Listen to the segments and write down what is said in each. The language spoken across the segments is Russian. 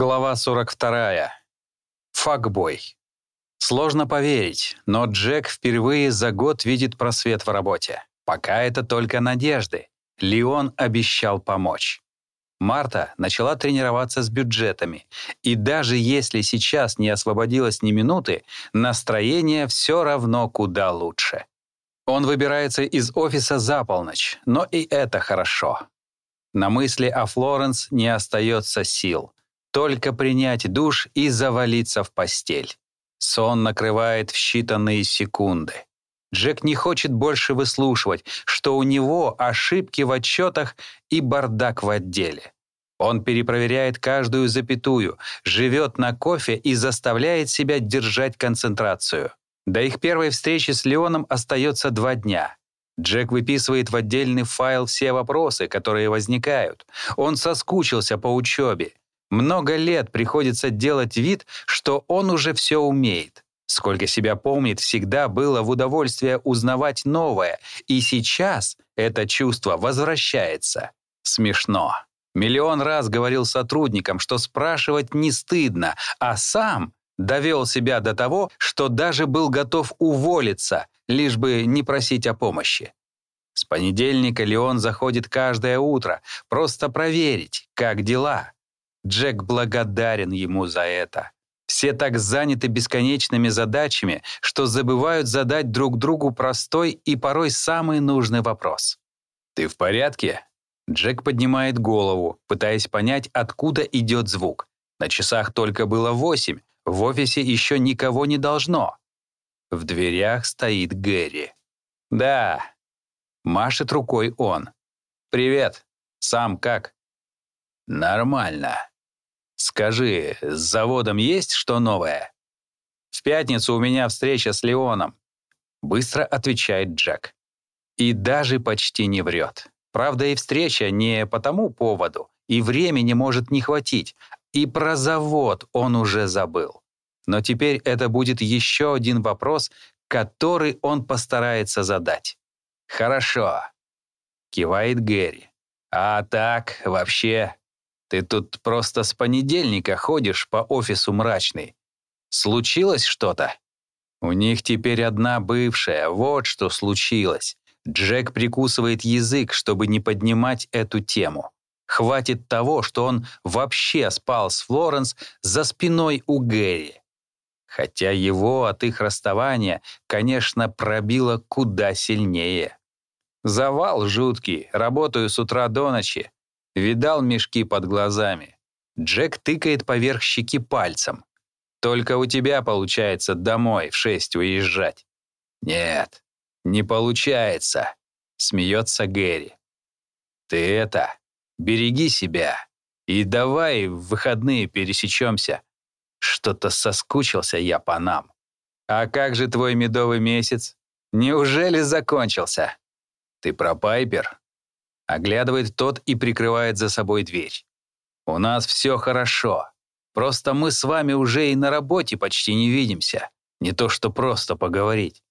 Глава 42. Факбой. Сложно поверить, но Джек впервые за год видит просвет в работе. Пока это только надежды. Леон обещал помочь. Марта начала тренироваться с бюджетами, и даже если сейчас не освободилось ни минуты, настроение все равно куда лучше. Он выбирается из офиса за полночь, но и это хорошо. На мысли о Флоренс не остается сил. Только принять душ и завалиться в постель. Сон накрывает в считанные секунды. Джек не хочет больше выслушивать, что у него ошибки в отчетах и бардак в отделе. Он перепроверяет каждую запятую, живет на кофе и заставляет себя держать концентрацию. До их первой встречи с Леоном остается два дня. Джек выписывает в отдельный файл все вопросы, которые возникают. Он соскучился по учебе. Много лет приходится делать вид, что он уже все умеет. Сколько себя помнит, всегда было в удовольствие узнавать новое, и сейчас это чувство возвращается. Смешно. Миллион раз говорил сотрудникам, что спрашивать не стыдно, а сам довел себя до того, что даже был готов уволиться, лишь бы не просить о помощи. С понедельника Леон заходит каждое утро, просто проверить, как дела. Джек благодарен ему за это. Все так заняты бесконечными задачами, что забывают задать друг другу простой и порой самый нужный вопрос. «Ты в порядке?» Джек поднимает голову, пытаясь понять, откуда идет звук. На часах только было восемь, в офисе еще никого не должно. В дверях стоит Гэри. «Да», — машет рукой он. «Привет. Сам как?» «Нормально», «Скажи, с заводом есть что новое?» «В пятницу у меня встреча с Леоном», — быстро отвечает Джек. И даже почти не врет. Правда, и встреча не по тому поводу, и времени может не хватить, и про завод он уже забыл. Но теперь это будет еще один вопрос, который он постарается задать. «Хорошо», — кивает Гэри. «А так, вообще, ты тут просто с понедельника ходишь по офису мрачный. Случилось что-то? У них теперь одна бывшая, вот что случилось. Джек прикусывает язык, чтобы не поднимать эту тему. Хватит того, что он вообще спал с Флоренс за спиной у Гэри. Хотя его от их расставания, конечно, пробило куда сильнее. Завал жуткий, работаю с утра до ночи, Видал мешки под глазами. Джек тыкает поверх щеки пальцем. Только у тебя получается домой в шесть уезжать. Нет, не получается, смеется Гэри. Ты это, береги себя и давай в выходные пересечемся. Что-то соскучился я по нам. А как же твой медовый месяц? Неужели закончился? Ты про Пайпер? Оглядывает тот и прикрывает за собой дверь. «У нас все хорошо. Просто мы с вами уже и на работе почти не видимся. Не то что просто поговорить.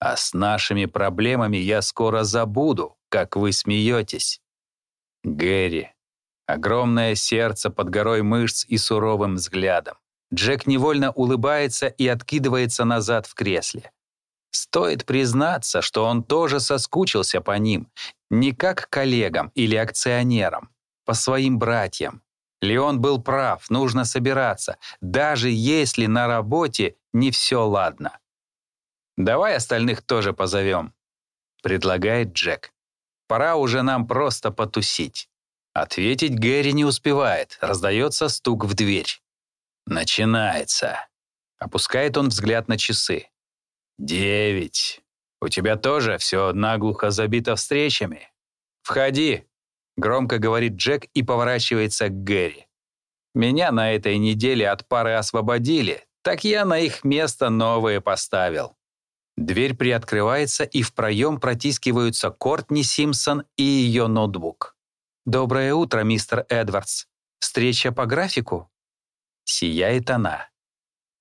А с нашими проблемами я скоро забуду, как вы смеетесь». Гэри. Огромное сердце под горой мышц и суровым взглядом. Джек невольно улыбается и откидывается назад в кресле. Стоит признаться, что он тоже соскучился по ним, не как коллегам или акционерам, по своим братьям. Леон был прав, нужно собираться, даже если на работе не все ладно. «Давай остальных тоже позовем», — предлагает Джек. «Пора уже нам просто потусить». Ответить Гэри не успевает, раздается стук в дверь. «Начинается». Опускает он взгляд на часы. «Девять. У тебя тоже все наглухо забито встречами? Входи!» — громко говорит Джек и поворачивается к Гэри. «Меня на этой неделе от пары освободили, так я на их место новые поставил». Дверь приоткрывается, и в проем протискиваются Кортни Симпсон и ее ноутбук. «Доброе утро, мистер Эдвардс. Встреча по графику?» Сияет она.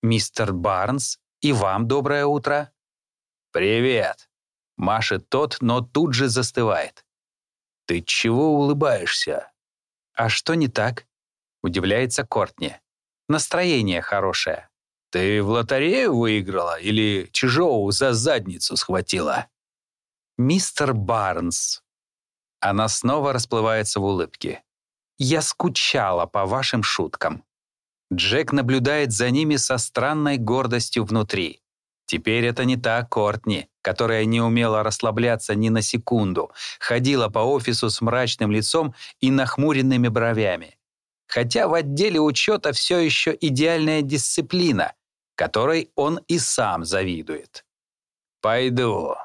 «Мистер Барнс, и вам доброе утро». «Привет!» — машет тот, но тут же застывает. «Ты чего улыбаешься?» «А что не так?» — удивляется Кортни. Настроение хорошее. «Ты в лотерею выиграла или Чижоу за задницу схватила?» «Мистер Барнс». Она снова расплывается в улыбке. «Я скучала по вашим шуткам». Джек наблюдает за ними со странной гордостью внутри. Теперь это не та Кортни, которая не умела расслабляться ни на секунду, ходила по офису с мрачным лицом и нахмуренными бровями. Хотя в отделе учета все еще идеальная дисциплина, которой он и сам завидует. «Пойду».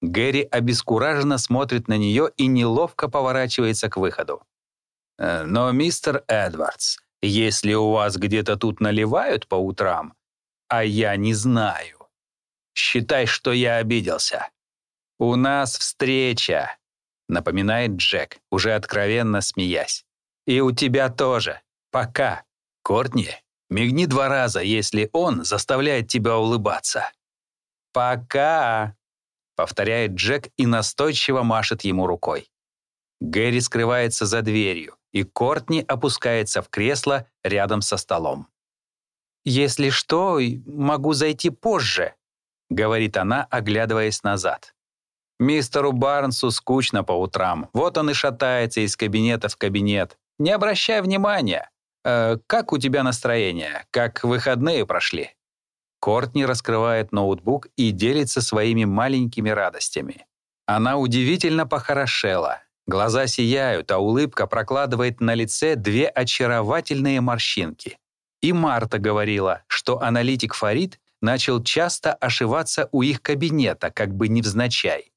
Гэри обескураженно смотрит на нее и неловко поворачивается к выходу. «Э, «Но, мистер Эдвардс, если у вас где-то тут наливают по утрам, а я не знаю, считай, что я обиделся. У нас встреча», — напоминает Джек, уже откровенно смеясь. «И у тебя тоже. Пока. Кортни, мигни два раза, если он заставляет тебя улыбаться». «Пока», — повторяет Джек и настойчиво машет ему рукой. Гэри скрывается за дверью, и Кортни опускается в кресло рядом со столом. «Если что, могу зайти позже», — говорит она, оглядываясь назад. Мистеру Барнсу скучно по утрам. Вот он и шатается из кабинета в кабинет. Не обращай внимания. Э, как у тебя настроение? Как выходные прошли? Кортни раскрывает ноутбук и делится своими маленькими радостями. Она удивительно похорошела. Глаза сияют, а улыбка прокладывает на лице две очаровательные морщинки. И Марта говорила, что аналитик Фарид начал часто ошиваться у их кабинета, как бы невзначай.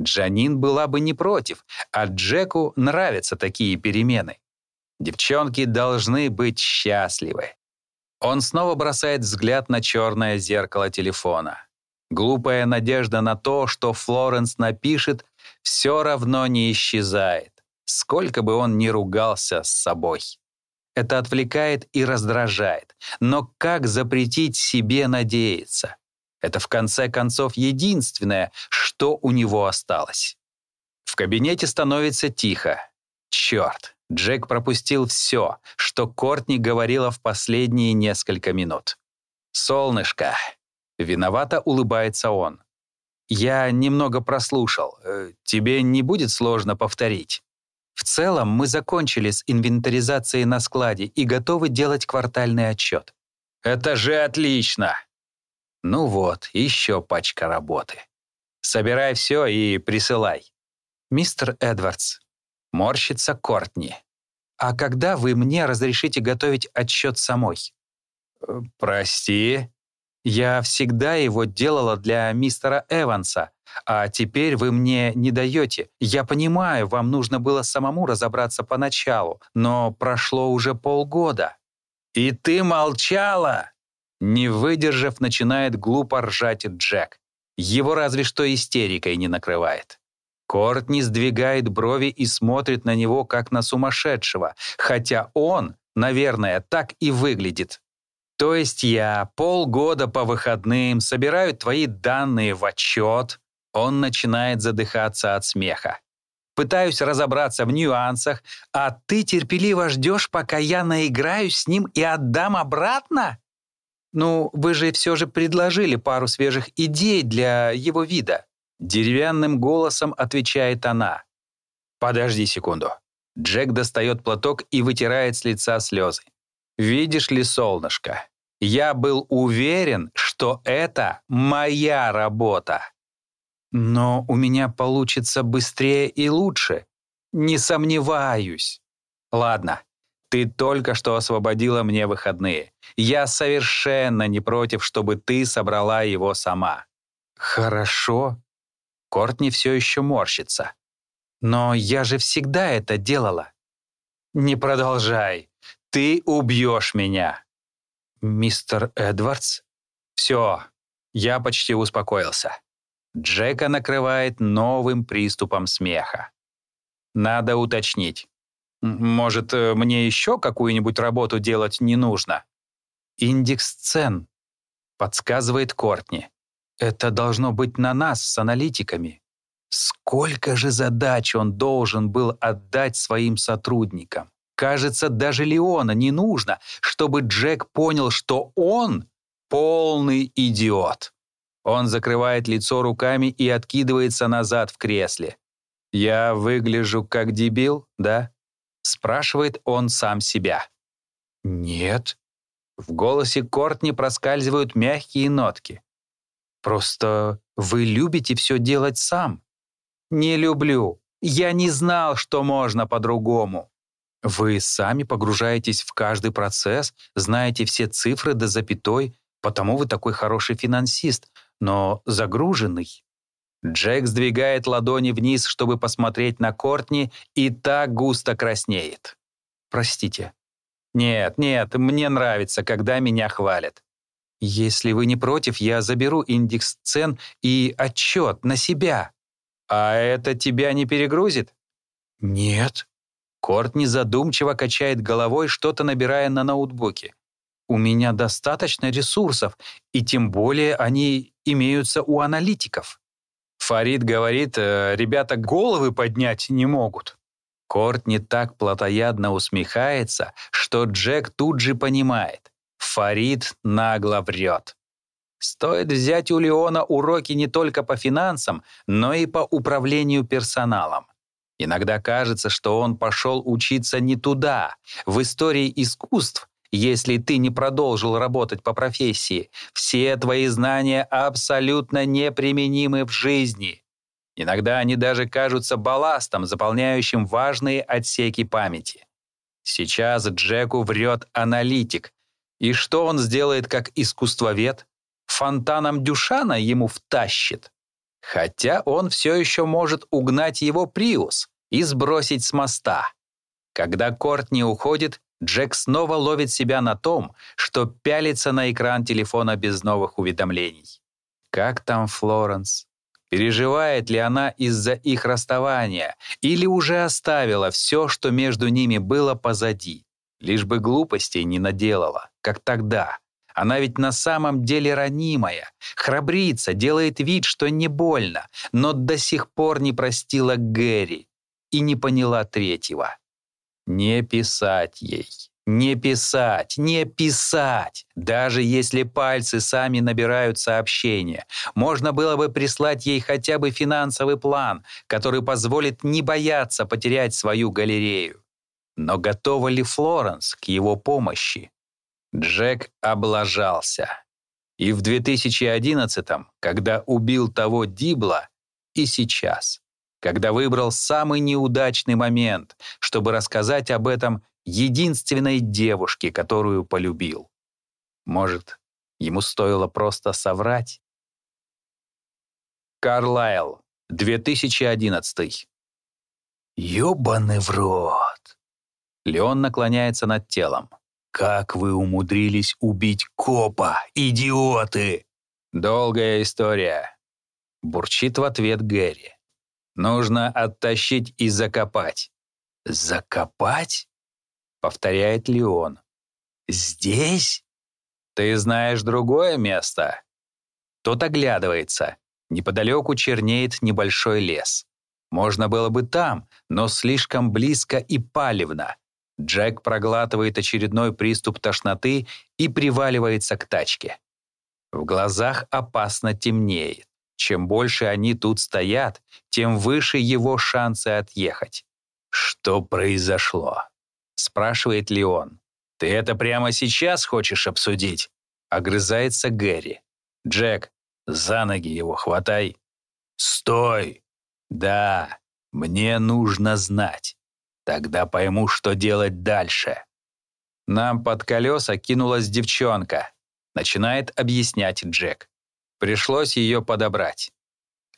Джанин была бы не против, а Джеку нравятся такие перемены. Девчонки должны быть счастливы. Он снова бросает взгляд на черное зеркало телефона. Глупая надежда на то, что Флоренс напишет, все равно не исчезает, сколько бы он ни ругался с собой. Это отвлекает и раздражает. Но как запретить себе надеяться? Это в конце концов единственное, что у него осталось. В кабинете становится тихо. Черт, Джек пропустил все, что Кортни говорила в последние несколько минут. «Солнышко!» Виновато улыбается он. Я немного прослушал. Э, тебе не будет сложно повторить. В целом мы закончили с инвентаризацией на складе и готовы делать квартальный отчет. Это же отлично! Ну вот, еще пачка работы. Собирай все и присылай. Мистер Эдвардс, морщится Кортни. А когда вы мне разрешите готовить отчет самой? Э, прости, я всегда его делала для мистера Эванса, а теперь вы мне не даете. Я понимаю, вам нужно было самому разобраться поначалу, но прошло уже полгода. И ты молчала? Не выдержав, начинает глупо ржать Джек. Его разве что истерикой не накрывает. Кортни сдвигает брови и смотрит на него, как на сумасшедшего, хотя он, наверное, так и выглядит. То есть я полгода по выходным собираю твои данные в отчет. Он начинает задыхаться от смеха. Пытаюсь разобраться в нюансах, а ты терпеливо ждешь, пока я наиграюсь с ним и отдам обратно? Ну, вы же все же предложили пару свежих идей для его вида. Деревянным голосом отвечает она. Подожди секунду. Джек достает платок и вытирает с лица слезы. Видишь ли, солнышко, я был уверен, что это моя работа. Но у меня получится быстрее и лучше. Не сомневаюсь. Ладно, ты только что освободила мне выходные. Я совершенно не против, чтобы ты собрала его сама. Хорошо. Кортни все еще морщится. Но я же всегда это делала. Не продолжай. Ты убьешь меня. Мистер Эдвардс? Все, я почти успокоился. Джека накрывает новым приступом смеха. Надо уточнить. Может, э, мне еще какую-нибудь работу делать не нужно? Индекс цен, подсказывает Кортни. Это должно быть на нас с аналитиками. Сколько же задач он должен был отдать своим сотрудникам? Кажется, даже Леона не нужно, чтобы Джек понял, что он полный идиот. Он закрывает лицо руками и откидывается назад в кресле. «Я выгляжу как дебил, да?» — спрашивает он сам себя. «Нет». В голосе Кортни проскальзывают мягкие нотки. «Просто вы любите все делать сам». «Не люблю. Я не знал, что можно по-другому». Вы сами погружаетесь в каждый процесс, знаете все цифры до запятой, потому вы такой хороший финансист, но загруженный. Джек сдвигает ладони вниз, чтобы посмотреть на Кортни, и так густо краснеет. Простите. Нет, нет, мне нравится, когда меня хвалят. Если вы не против, я заберу индекс цен и отчет на себя. А это тебя не перегрузит? Нет. Кортни задумчиво качает головой, что-то набирая на ноутбуке. У меня достаточно ресурсов, и тем более они имеются у аналитиков. Фарид говорит, э, ребята головы поднять не могут. Кортни так плотоядно усмехается, что Джек тут же понимает. Фарид нагло врет. Стоит взять у Леона уроки не только по финансам, но и по управлению персоналом. Иногда кажется, что он пошел учиться не туда. В истории искусств если ты не продолжил работать по профессии, все твои знания абсолютно неприменимы в жизни. Иногда они даже кажутся балластом, заполняющим важные отсеки памяти. Сейчас Джеку врет аналитик. И что он сделает как искусствовед? Фонтаном Дюшана ему втащит. Хотя он все еще может угнать его Приус и сбросить с моста. Когда Кортни уходит, Джек снова ловит себя на том, что пялится на экран телефона без новых уведомлений. Как там Флоренс? Переживает ли она из-за их расставания или уже оставила все, что между ними было позади? Лишь бы глупостей не наделала, как тогда. Она ведь на самом деле ранимая, храбрится, делает вид, что не больно, но до сих пор не простила Гэри и не поняла третьего. Не писать ей. Не писать, не писать. Даже если пальцы сами набирают сообщения, можно было бы прислать ей хотя бы финансовый план, который позволит не бояться потерять свою галерею. Но готова ли Флоренс к его помощи? Джек облажался. И в 2011-м, когда убил того Дибла, и сейчас когда выбрал самый неудачный момент, чтобы рассказать об этом единственной девушке, которую полюбил. Может, ему стоило просто соврать? Карлайл, 2011. «Ёбаный в рот!» Леон наклоняется над телом. «Как вы умудрились убить копа, идиоты!» «Долгая история», — бурчит в ответ Гэри. Нужно оттащить и закопать. «Закопать?» — повторяет Леон. «Здесь?» «Ты знаешь другое место?» Тот оглядывается. Неподалеку чернеет небольшой лес. Можно было бы там, но слишком близко и палевно. Джек проглатывает очередной приступ тошноты и приваливается к тачке. В глазах опасно темнеет. Чем больше они тут стоят, тем выше его шансы отъехать. «Что произошло?» — спрашивает Леон. «Ты это прямо сейчас хочешь обсудить?» — огрызается Гэри. «Джек, за ноги его хватай». «Стой!» «Да, мне нужно знать. Тогда пойму, что делать дальше». Нам под колеса кинулась девчонка. Начинает объяснять Джек. Пришлось ее подобрать.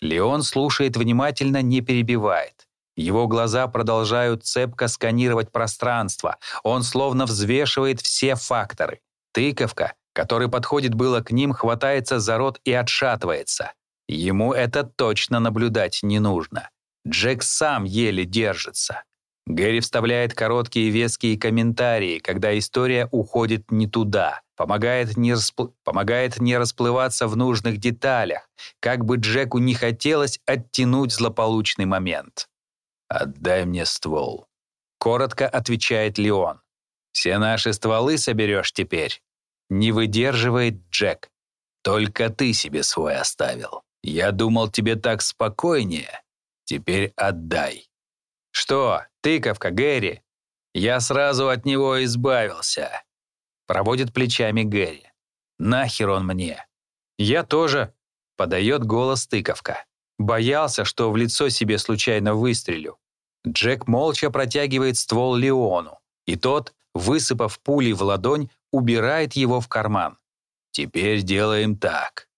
Леон слушает внимательно, не перебивает. Его глаза продолжают цепко сканировать пространство. Он словно взвешивает все факторы. Тыковка, который подходит было к ним, хватается за рот и отшатывается. Ему это точно наблюдать не нужно. Джек сам еле держится. Гэри вставляет короткие веские комментарии, когда история уходит не туда, помогает не, распл... помогает не расплываться в нужных деталях, как бы Джеку не хотелось оттянуть злополучный момент. «Отдай мне ствол». Коротко отвечает Леон. «Все наши стволы соберешь теперь?» Не выдерживает Джек. «Только ты себе свой оставил. Я думал, тебе так спокойнее. Теперь отдай». «Что, тыковка, Гэри?» Я сразу от него избавился. Проводит плечами Гэри. Нахер он мне? Я тоже. Подает голос тыковка. Боялся, что в лицо себе случайно выстрелю. Джек молча протягивает ствол Леону, и тот, высыпав пули в ладонь, убирает его в карман. Теперь делаем так.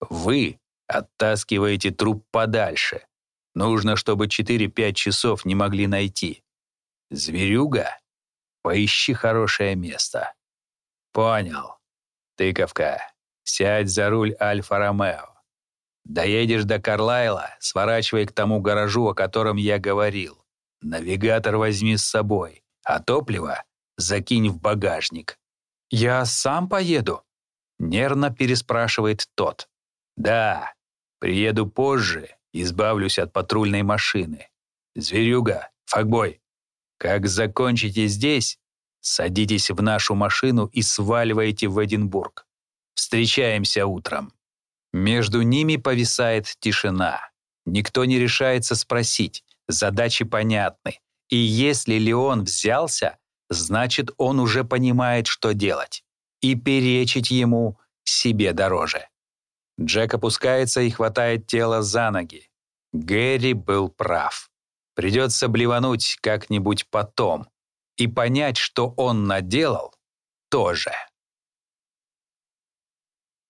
Вы оттаскиваете труп подальше. Нужно, чтобы 4-5 часов не могли найти. Зверюга, поищи хорошее место. Понял. Тыковка, сядь за руль Альфа-Ромео. Доедешь до Карлайла, сворачивай к тому гаражу, о котором я говорил. Навигатор возьми с собой, а топливо закинь в багажник. «Я сам поеду?» — нервно переспрашивает тот. «Да, приеду позже, избавлюсь от патрульной машины. Зверюга, факбой, как закончите здесь, садитесь в нашу машину и сваливайте в Эдинбург. Встречаемся утром». Между ними повисает тишина. Никто не решается спросить, задачи понятны. И если Леон взялся, значит, он уже понимает, что делать. И перечить ему себе дороже. Джек опускается и хватает тело за ноги. Гэри был прав. Придется блевануть как-нибудь потом. И понять, что он наделал, тоже.